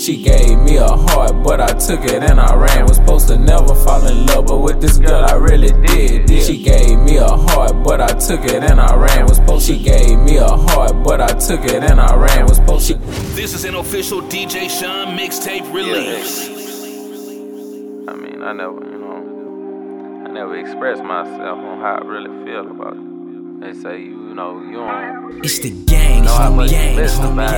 She gave me a heart, but I took it and I ran. Was supposed to never fall in love, but with this girl I really did. did. She gave me a heart, but I took it and I ran. Was supposed she gave me a heart, but I took it and I ran. Was supposed she. This is an official DJ Sean mixtape release. I mean, I never, you know, I never expressed myself on how I really feel about it. They say you, you know, you don't. It's the gang, know how much you listen about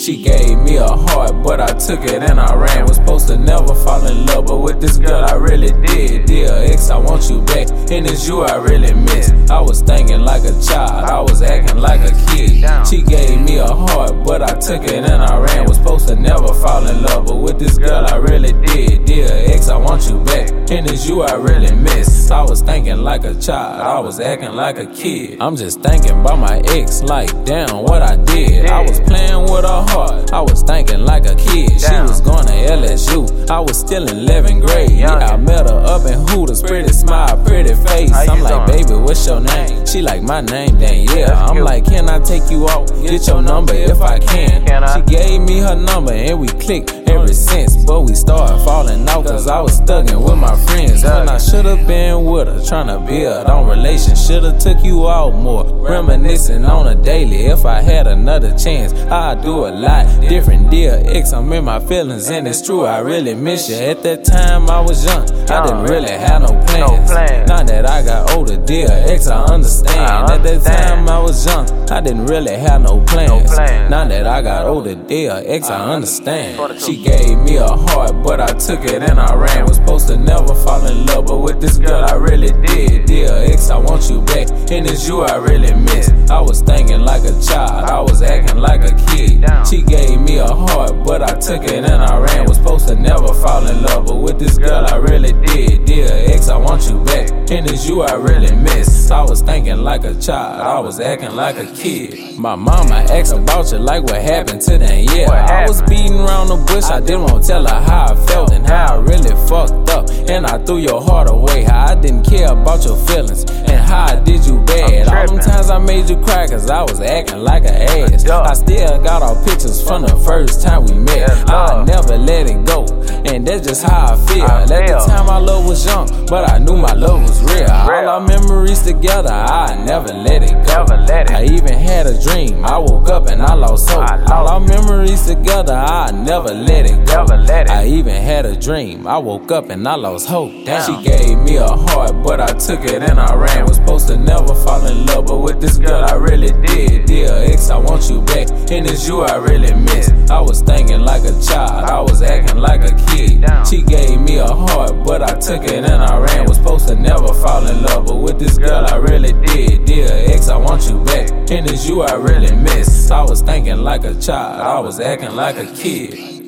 She gave me a heart, but I took it and I ran. Was supposed to never fall in love, but with this girl I really did. Dear ex, I want you back, and it's you I really miss. I was thinking like a child, I was acting like a kid. She gave me a heart, but I took it and I ran. Was supposed to never fall in love, but with this girl and it's you I really miss. I was thinking like a child, I was acting like a kid. I'm just thinking about my ex, like damn what I did. I was playing with her heart. I was thinking like a kid. She was going to LSU. I was still in 11th grade. Yeah, I met her up in Hooters. Pretty smile, pretty face. I'm like, baby, what's your name? She like, my name, then yeah. I'm like, can I take you out? Get your number if I can. She gave me her number and we clicked ever since. But we started falling out cause I was stuck in with my friends. When I should've been with her, trying to build on relations. Should've took you out more. Reminiscing on a daily. If I had another chance, I'd do a lot different. Dear ex, I'm in my feelings and it's true. I really miss you. At that time I was young. I didn't really have no plans. Now that I got older, dear ex, I understand. At that time I was young. I didn't really have no plans. Now that I got older, dear ex, I understand. She gave me a heart, but I took it and I ran. Was supposed to never fall in love, but with this girl I really did. Dear ex, I want you back, and it's you I really miss. I was thinking like a child, I was acting like a kid. She gave me a heart, but I took it and I ran. Was supposed to never fall in love, but with this girl I really did. Dear ex, I want you back, and it's you I really miss. I was thinking like a child, I was acting like a kid. My mama asked about you, like what happened to them. Yeah, I was beating around the bush, I didn't want to tell her how I felt and how I really fucked up. And I threw your heart away, how I didn't care about your feelings and how I did you bad. All them times I made you cry cause I was acting like an ass. I still got our pictures from the first time we met. I never let it go, and that's just how I feel. At the time my love was young, but I knew my love was real. All our memories together, I never let it go. Let it. I even had a dream, I woke up and I lost hope. All our memories together, I never let it go. I even had a dream, I woke up and I lost hope. Damn. She gave me a heart, but I took it and I ran. Was supposed to never fall in love, but with this girl I really did. Dear ex, I want you back, and it's you I really miss. I was thinking like a child, I was acting like a kid. She gave me a heart, but I took it and I ran. Was supposed to never fall in love, but with this girl I really did. Dear ex, I want you back, and it's you I really miss. I was thinking like a child, I was acting like a kid.